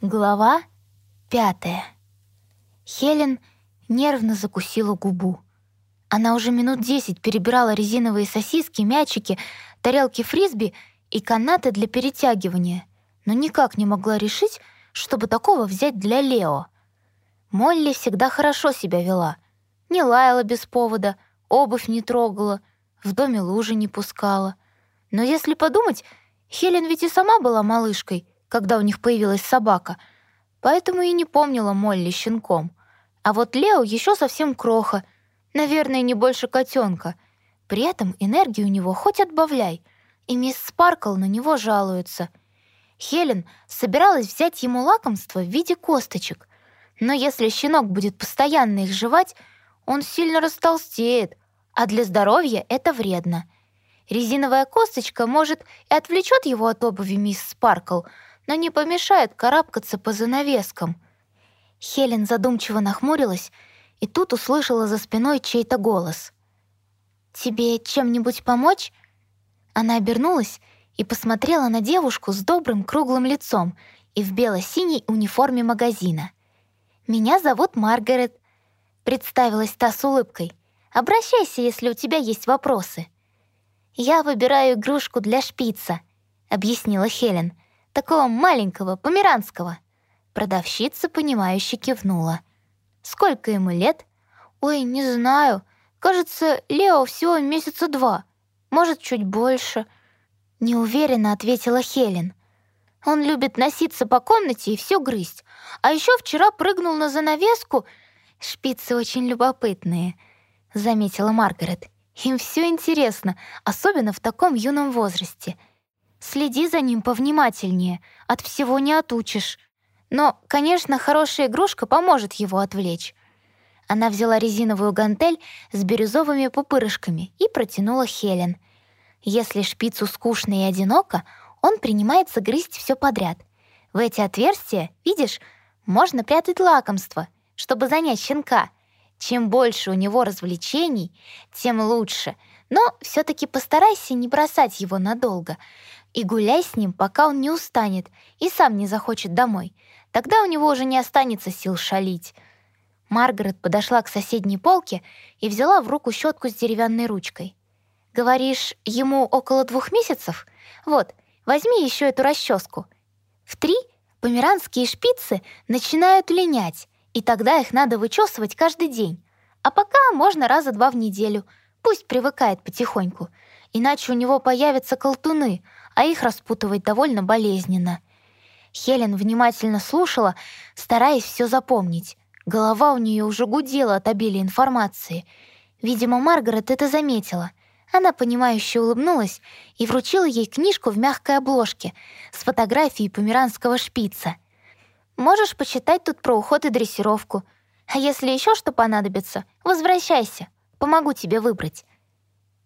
Глава пятая. Хелен нервно закусила губу. Она уже минут десять перебирала резиновые сосиски, мячики, тарелки фрисби и канаты для перетягивания, но никак не могла решить, чтобы такого взять для Лео. Молли всегда хорошо себя вела. Не лаяла без повода, обувь не трогала, в доме лужи не пускала. Но если подумать, Хелен ведь и сама была малышкой — когда у них появилась собака, поэтому и не помнила Молли щенком. А вот Лео еще совсем кроха, наверное, не больше котенка. При этом энергии у него хоть отбавляй, и мисс Спаркл на него жалуется. Хелен собиралась взять ему лакомство в виде косточек, но если щенок будет постоянно их жевать, он сильно растолстеет, а для здоровья это вредно. Резиновая косточка, может, и отвлечет его от обуви мисс Спаркл — но не помешает карабкаться по занавескам. Хелен задумчиво нахмурилась и тут услышала за спиной чей-то голос. «Тебе чем-нибудь помочь?» Она обернулась и посмотрела на девушку с добрым круглым лицом и в бело-синей униформе магазина. «Меня зовут Маргарет», — представилась та с улыбкой. «Обращайся, если у тебя есть вопросы». «Я выбираю игрушку для шпица», — объяснила Хелен такого маленького, померанского». Продавщица, понимающе кивнула. «Сколько ему лет?» «Ой, не знаю. Кажется, Лео всего месяца два. Может, чуть больше». Неуверенно ответила Хелен. «Он любит носиться по комнате и все грызть. А еще вчера прыгнул на занавеску. Шпицы очень любопытные», — заметила Маргарет. «Им все интересно, особенно в таком юном возрасте. Следи за ним повнимательнее, от всего не отучишь. Но, конечно, хорошая игрушка поможет его отвлечь. Она взяла резиновую гантель с бирюзовыми пупырышками и протянула Хелен. Если шпицу скучно и одиноко, он принимается грызть все подряд. В эти отверстия, видишь, можно прятать лакомство, чтобы занять щенка. Чем больше у него развлечений, тем лучше. Но все таки постарайся не бросать его надолго — и гуляй с ним, пока он не устанет и сам не захочет домой. Тогда у него уже не останется сил шалить. Маргарет подошла к соседней полке и взяла в руку щетку с деревянной ручкой. «Говоришь, ему около двух месяцев? Вот, возьми еще эту расческу. В три померанские шпицы начинают линять, и тогда их надо вычесывать каждый день. А пока можно раза два в неделю. Пусть привыкает потихоньку. Иначе у него появятся колтуны — а их распутывать довольно болезненно. Хелен внимательно слушала, стараясь все запомнить. Голова у нее уже гудела от обилия информации. Видимо, Маргарет это заметила. Она, понимающе улыбнулась и вручила ей книжку в мягкой обложке с фотографией померанского шпица. «Можешь почитать тут про уход и дрессировку. А если еще что понадобится, возвращайся. Помогу тебе выбрать».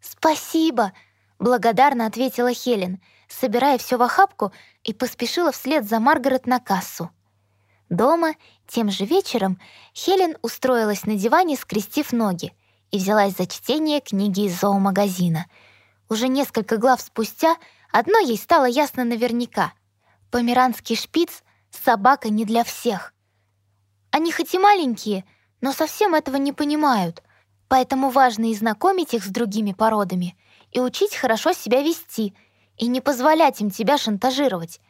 «Спасибо!» — благодарно ответила Хелен — собирая все в охапку, и поспешила вслед за Маргарет на кассу. Дома, тем же вечером, Хелен устроилась на диване, скрестив ноги, и взялась за чтение книги из зоомагазина. Уже несколько глав спустя одно ей стало ясно наверняка. Померанский шпиц — собака не для всех. Они хоть и маленькие, но совсем этого не понимают, поэтому важно и знакомить их с другими породами, и учить хорошо себя вести — и не позволять им тебя шантажировать.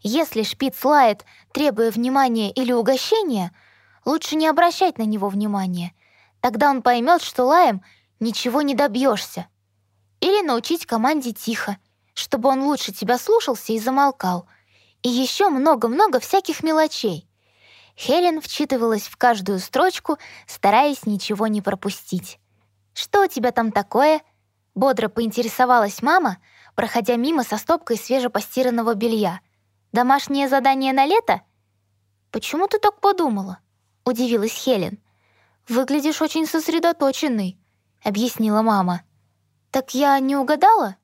Если шпиц лает, требуя внимания или угощения, лучше не обращать на него внимания. Тогда он поймет, что лаем ничего не добьешься. Или научить команде тихо, чтобы он лучше тебя слушался и замолкал. И еще много-много всяких мелочей. Хелен вчитывалась в каждую строчку, стараясь ничего не пропустить. «Что у тебя там такое?» Бодро поинтересовалась мама — проходя мимо со стопкой свежепостиранного белья. «Домашнее задание на лето?» «Почему ты так подумала?» — удивилась Хелен. «Выглядишь очень сосредоточенной», — объяснила мама. «Так я не угадала?»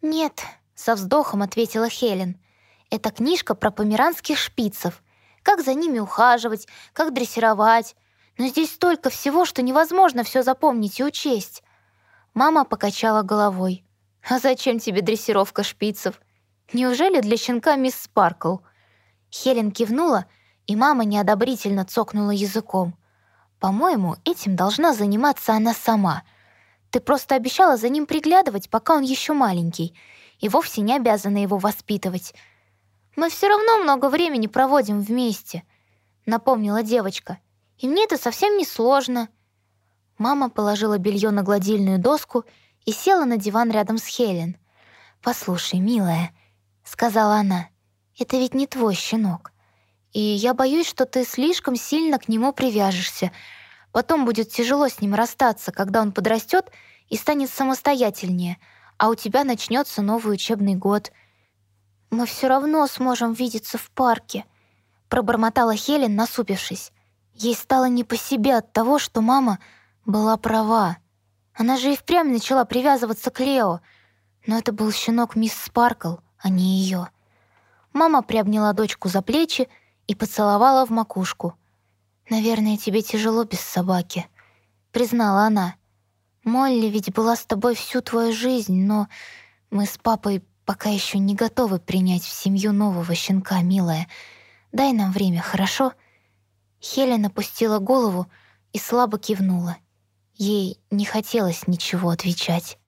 «Нет», — со вздохом ответила Хелен. «Это книжка про померанских шпицев. Как за ними ухаживать, как дрессировать. Но здесь столько всего, что невозможно все запомнить и учесть». Мама покачала головой. «А зачем тебе дрессировка шпицев? Неужели для щенка мисс Спаркл?» Хелен кивнула, и мама неодобрительно цокнула языком. «По-моему, этим должна заниматься она сама. Ты просто обещала за ним приглядывать, пока он еще маленький, и вовсе не обязана его воспитывать. Мы все равно много времени проводим вместе», — напомнила девочка. «И мне это совсем не сложно». Мама положила белье на гладильную доску и села на диван рядом с Хелен. «Послушай, милая», — сказала она, — «это ведь не твой щенок. И я боюсь, что ты слишком сильно к нему привяжешься. Потом будет тяжело с ним расстаться, когда он подрастет и станет самостоятельнее, а у тебя начнется новый учебный год. Мы все равно сможем видеться в парке», — пробормотала Хелен, насупившись. Ей стало не по себе от того, что мама была права. Она же и впрямь начала привязываться к Лео. Но это был щенок мисс Спаркл, а не ее. Мама приобняла дочку за плечи и поцеловала в макушку. «Наверное, тебе тяжело без собаки», — признала она. «Молли ведь была с тобой всю твою жизнь, но мы с папой пока еще не готовы принять в семью нового щенка, милая. Дай нам время, хорошо?» Хелен опустила голову и слабо кивнула. Ей не хотелось ничего отвечать.